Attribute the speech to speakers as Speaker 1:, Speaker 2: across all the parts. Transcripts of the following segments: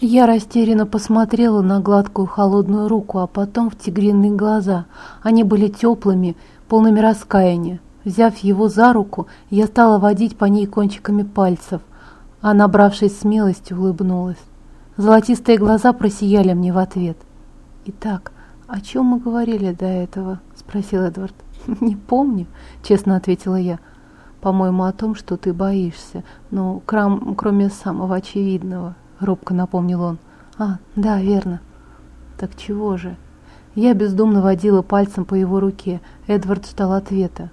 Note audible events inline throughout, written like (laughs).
Speaker 1: Я растерянно посмотрела на гладкую холодную руку, а потом в тигриные глаза. Они были теплыми, полными раскаяния. Взяв его за руку, я стала водить по ней кончиками пальцев, а, набравшись смелости, улыбнулась. Золотистые глаза просияли мне в ответ. «Итак, о чем мы говорили до этого?» – спросил Эдвард. (laughs) «Не помню», – честно ответила я. «По-моему, о том, что ты боишься. Крам, кроме самого очевидного», – робко напомнил он. «А, да, верно». «Так чего же?» Я бездумно водила пальцем по его руке. Эдвард ждал ответа.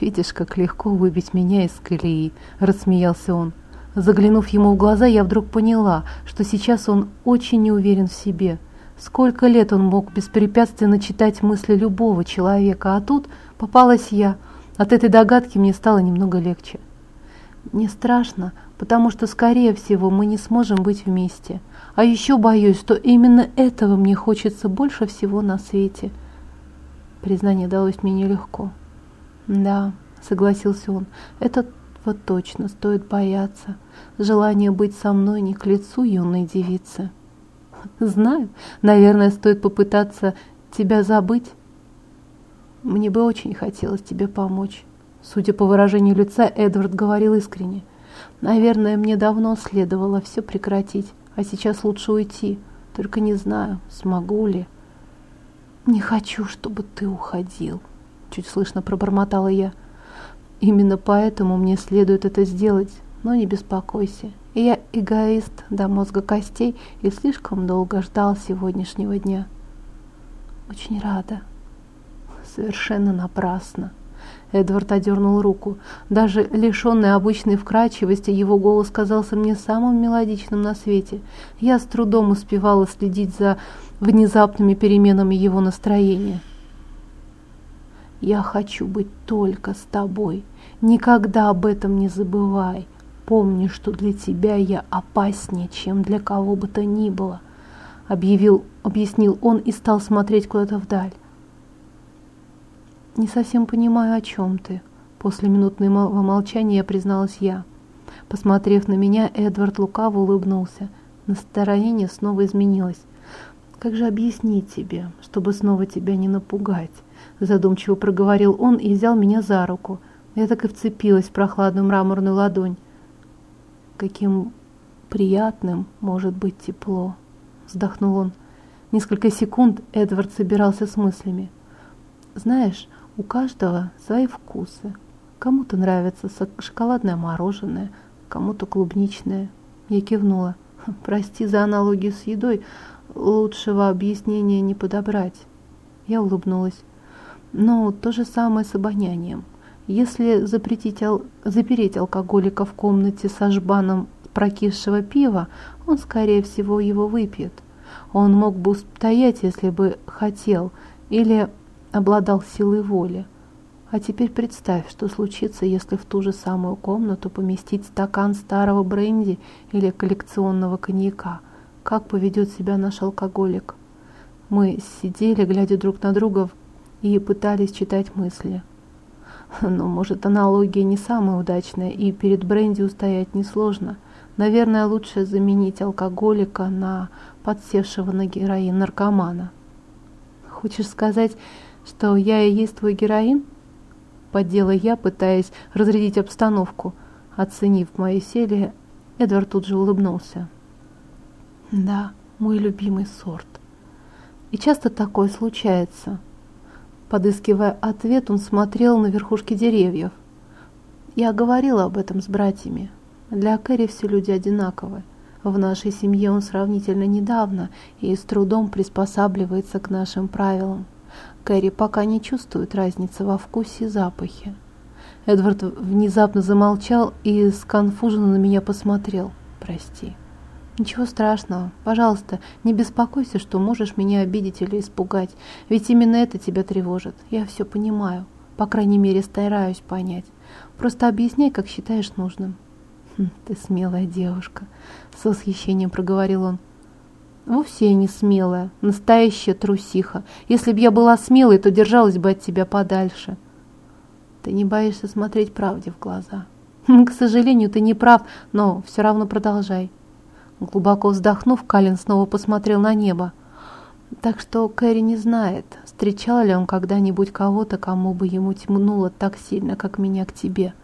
Speaker 1: «Видишь, как легко выбить меня из колеи», – рассмеялся он. Заглянув ему в глаза, я вдруг поняла, что сейчас он очень не уверен в себе. Сколько лет он мог беспрепятственно читать мысли любого человека, а тут попалась я. От этой догадки мне стало немного легче. Мне страшно, потому что, скорее всего, мы не сможем быть вместе. А еще боюсь, что именно этого мне хочется больше всего на свете. Признание далось мне нелегко. «Да», — согласился он, — «это вот точно стоит бояться. Желание быть со мной не к лицу юной девицы». «Знаю, наверное, стоит попытаться тебя забыть». «Мне бы очень хотелось тебе помочь». Судя по выражению лица, Эдвард говорил искренне. «Наверное, мне давно следовало все прекратить, а сейчас лучше уйти. Только не знаю, смогу ли». «Не хочу, чтобы ты уходил», чуть слышно пробормотала я. Именно поэтому мне следует это сделать, но не беспокойся. Я эгоист до мозга костей и слишком долго ждал сегодняшнего дня. Очень рада. Совершенно напрасно. Эдвард одернул руку. Даже лишенный обычной вкрадчивости, его голос казался мне самым мелодичным на свете. Я с трудом успевала следить за внезапными переменами его настроения. Я хочу быть только с тобой. Никогда об этом не забывай. Помни, что для тебя я опаснее, чем для кого бы то ни было, объявил, объяснил он и стал смотреть куда-то вдаль. Не совсем понимаю, о чем ты. После минутного молчания призналась я. Посмотрев на меня, Эдвард лукаво улыбнулся. Настроение снова изменилось. Как же объяснить тебе, чтобы снова тебя не напугать? задумчиво проговорил он и взял меня за руку. Я так и вцепилась в прохладную мраморную ладонь. Каким приятным может быть тепло, вздохнул он. Несколько секунд Эдвард собирался с мыслями. Знаешь, у каждого свои вкусы. Кому-то нравится шоколадное мороженое, кому-то клубничное. Я кивнула. (laughs) Прости за аналогию с едой, лучшего объяснения не подобрать. Я улыбнулась. Но то же самое с обонянием. Если запретить, ал... запереть алкоголика в комнате со жбаном прокисшего пива, он, скорее всего, его выпьет. Он мог бы устоять, если бы хотел, или обладал силой воли. А теперь представь, что случится, если в ту же самую комнату поместить стакан старого бренди или коллекционного коньяка. Как поведет себя наш алкоголик? Мы сидели, глядя друг на друга и пытались читать мысли. Но, может, аналогия не самая удачная, и перед бренди устоять несложно. Наверное, лучше заменить алкоголика на подсевшего на героин наркомана. Хочешь сказать, что я и есть твой героин? Поддела я, пытаясь разрядить обстановку. Оценив мое селие, Эдвард тут же улыбнулся. Да, мой любимый сорт. И часто такое случается. Подыскивая ответ, он смотрел на верхушки деревьев. Я говорила об этом с братьями. Для Кэрри все люди одинаковы. В нашей семье он сравнительно недавно и с трудом приспосабливается к нашим правилам. Кэрри пока не чувствует разницы во вкусе и запахе. Эдвард внезапно замолчал и сконфуженно на меня посмотрел. «Прости». «Ничего страшного. Пожалуйста, не беспокойся, что можешь меня обидеть или испугать. Ведь именно это тебя тревожит. Я все понимаю. По крайней мере, стараюсь понять. Просто объясняй, как считаешь нужным». «Хм, «Ты смелая девушка», — с восхищением проговорил он. «Вовсе я не смелая, настоящая трусиха. Если б я была смелой, то держалась бы от тебя подальше». «Ты не боишься смотреть правде в глаза?» (laughs) «К сожалению, ты не прав, но все равно продолжай». Глубоко вздохнув, Калин снова посмотрел на небо. Так что Кэрри не знает, встречал ли он когда-нибудь кого-то, кому бы ему тьмнуло так сильно, как меня к тебе.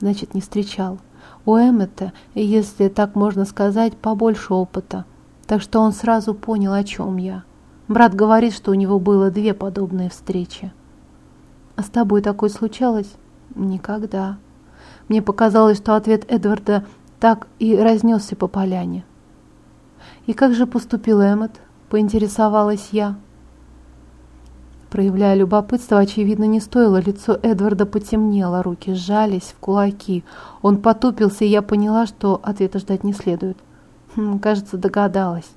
Speaker 1: Значит, не встречал. У Эммета, если так можно сказать, побольше опыта. Так что он сразу понял, о чем я. Брат говорит, что у него было две подобные встречи. А с тобой такое случалось? Никогда. Мне показалось, что ответ Эдварда так и разнесся по поляне. И как же поступил Эммет? Поинтересовалась я. Проявляя любопытство, очевидно, не стоило, лицо Эдварда потемнело, руки сжались в кулаки. Он потупился, и я поняла, что ответа ждать не следует. Кажется, догадалась.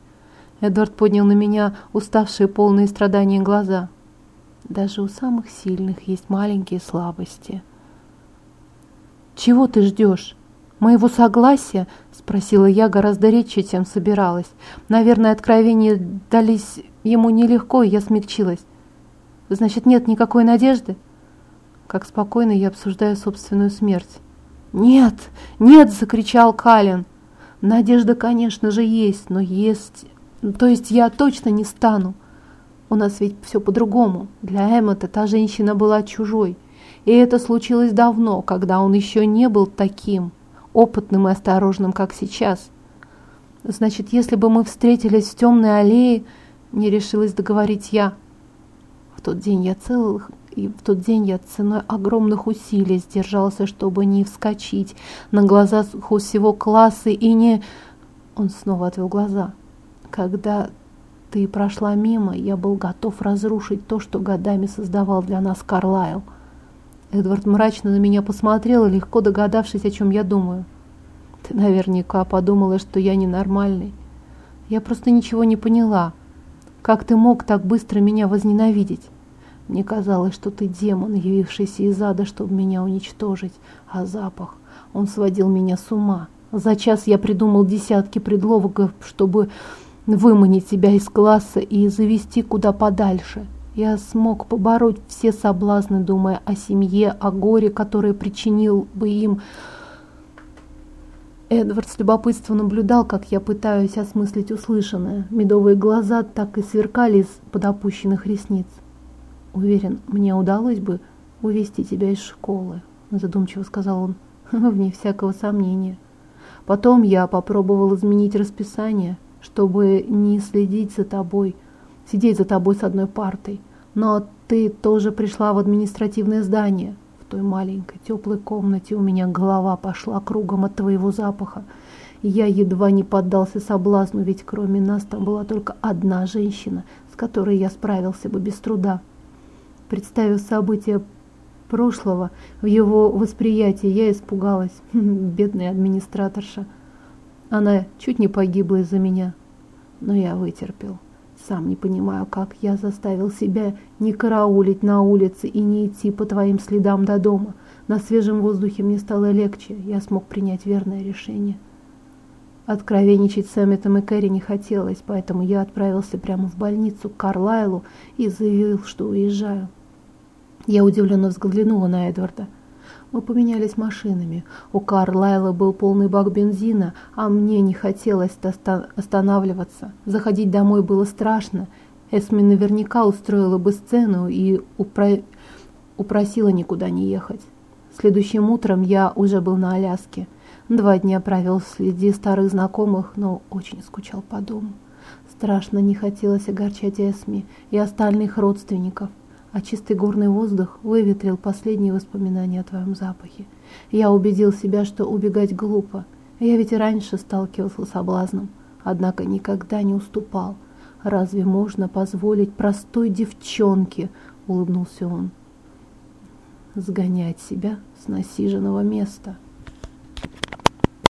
Speaker 1: Эдвард поднял на меня уставшие, полные страдания глаза. Даже у самых сильных есть маленькие слабости. «Чего ты ждешь? Моего согласия?» – спросила я гораздо редче, чем собиралась. Наверное, откровения дались ему нелегко, и я смягчилась. «Значит, нет никакой надежды?» Как спокойно я обсуждаю собственную смерть. «Нет, нет!» – закричал Калин. «Надежда, конечно же, есть, но есть то есть я точно не стану. У нас ведь все по-другому. Для Эммета та женщина была чужой. И это случилось давно, когда он еще не был таким опытным и осторожным, как сейчас. Значит, если бы мы встретились в темной аллее, не решилась договорить я. В тот день я целых и в тот день я ценой огромных усилий сдержался, чтобы не вскочить на глаза у всего класса и не... Он снова отвел глаза. Когда ты прошла мимо, я был готов разрушить то, что годами создавал для нас Карлайл. Эдвард мрачно на меня посмотрел, легко догадавшись, о чем я думаю. Ты наверняка подумала, что я ненормальный. Я просто ничего не поняла. Как ты мог так быстро меня возненавидеть? Мне казалось, что ты демон, явившийся из ада, чтобы меня уничтожить. А запах, он сводил меня с ума. За час я придумал десятки предлогов, чтобы выманить тебя из класса и завести куда подальше. Я смог побороть все соблазны, думая о семье, о горе, которое причинил бы им. Эдвард с любопытством наблюдал, как я пытаюсь осмыслить услышанное. Медовые глаза так и сверкали из-под опущенных ресниц. «Уверен, мне удалось бы увести тебя из школы», — задумчиво сказал он, (laughs) — «вне всякого сомнения. Потом я попробовал изменить расписание» чтобы не следить за тобой, сидеть за тобой с одной партой. Но ты тоже пришла в административное здание. В той маленькой теплой комнате у меня голова пошла кругом от твоего запаха. И я едва не поддался соблазну, ведь кроме нас там была только одна женщина, с которой я справился бы без труда. Представив события прошлого в его восприятии, я испугалась. (laughs) Бедная администраторша. Она чуть не погибла из-за меня, но я вытерпел. Сам не понимаю, как я заставил себя не караулить на улице и не идти по твоим следам до дома. На свежем воздухе мне стало легче, я смог принять верное решение. Откровенничать с Эмметом и Кэрри не хотелось, поэтому я отправился прямо в больницу к Карлайлу и заявил, что уезжаю. Я удивленно взглянула на Эдварда. Мы поменялись машинами. У Карлайла был полный бак бензина, а мне не хотелось останавливаться. Заходить домой было страшно. Эсми наверняка устроила бы сцену и упро... упросила никуда не ехать. Следующим утром я уже был на Аляске. Два дня провел среди старых знакомых, но очень скучал по дому. Страшно не хотелось огорчать Эсми и остальных родственников а чистый горный воздух выветрил последние воспоминания о твоем запахе. Я убедил себя, что убегать глупо. Я ведь и раньше сталкивался с соблазном, однако никогда не уступал. Разве можно позволить простой девчонке, улыбнулся он, сгонять себя с насиженного места?